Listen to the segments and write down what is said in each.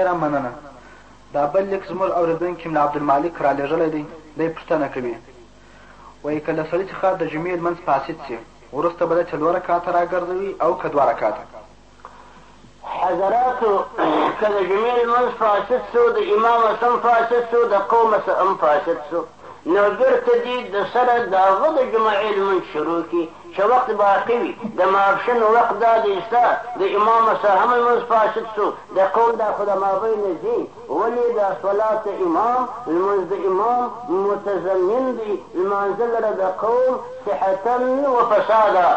ډېره مننه. دا بل لیک زموږ اورېدونکي ملا عبدالمالک رالېږلی دی، دی پوښتنه کوي، وایي که له سړي څخه د جمعې لمونځ فاسد شي، وروسته به دی څلور رکعته راګرځوي او که دوه رکعته؟ حضراتو! که د جمعې لمونځ فاسد شو، د امامه سم فاسد شو، د قومه سه هم فاسد شو. نو بیرته دې د سره د هغه د جمعې لمونځ شروع کړي چې وخت باقي وي د ماپښین وخت دا دی ستا د امام سره هم لمونځ فاسد شو د قول دا خو د مابین ځي ولې د صلات امام لمونځ د امام متضمن دی لمانځه لره د قول صحتا و فسادا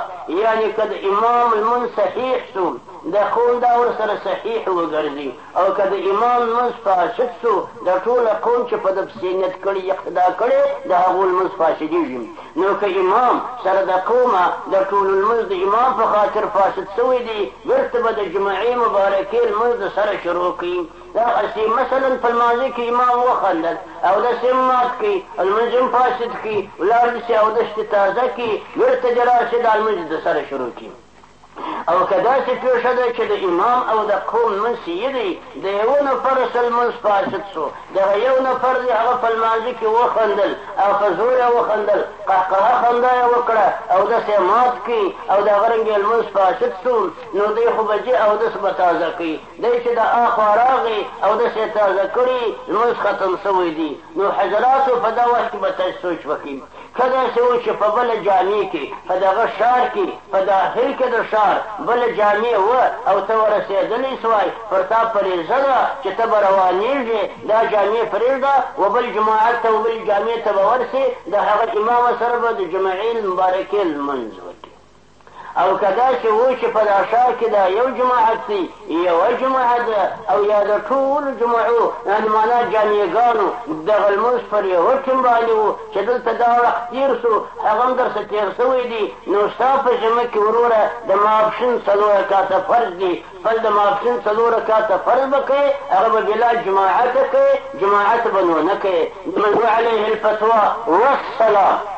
یعنی که د امام لمونځ صحیح شو د قول دا ورسره صحیح وګرځي او که د امام لمونځ فاسد سو د ټوله قوم چې په ده پسې نیت کړي اقتدا کړې د هغو لمونځ فاسدېږي نو که امام سره د قومه د ټولو لمونځ د امام په خاطر فاسد سوی دی بیرته به د جمعې مبارکې لمونځ د سره شروع کړي دغسې مثلا په لمانځه کې امام وخندل اودس یې مات کړي لمونځ یې فاسد کړي ولاړ دسې اودس دې تازه کړي بیرته دې راسې دا لمونځ د سره شروع کړي او که داسې پېښه ده چې د امام او د قوم منځ یې دی د یوه نفر سره لمونځ فاسد شو دغه یو نفر دی هغه په لمانځه کې وخندل او په زور یې وخندل قهقهه خندا یې وکړه اودس یې مات کړي او د هغه رنګ یې لمونځ فاسد شو نو دی خو به ځي اودس به تازه کوي دی چې د اخوا راغی اودس یې تازه کړي لمونځ ختم شوی دی نو حضراتو په دا وخت کې به تاسو سوچ وکړئ که داسې و چې په بله جامع کې په دغه ښار کې په داخل کې د ښار بله جامع و او ته ورسېدلی سوای پر تا فریضه ده چې ته به روانېږې دا جامع پرېږده و بل جماعت ته و بل جامع ته به ورسې د هغه امام سره به د جمعې مبارکې لمونځ وکړې او که داسې وو چې په دا ښار کې دا یو جماعت دی یوه جماعت ده او یا د ټولو جماعو یعنې معنا جامعګانو دغه لمونځ پر یوه ټیم باندې وو چې دلته دا وخت تېر سو هغه هم درسه تېر سوی دی نو ستا په ذمه کې وروره د ماپښین څلور رکاته فرض دی خپل د ماپښین څلور رکاته فرض به کوې هغه به بلا جماعت کوې جماعت به نو نه کوې منو علیه الفتوا والسلام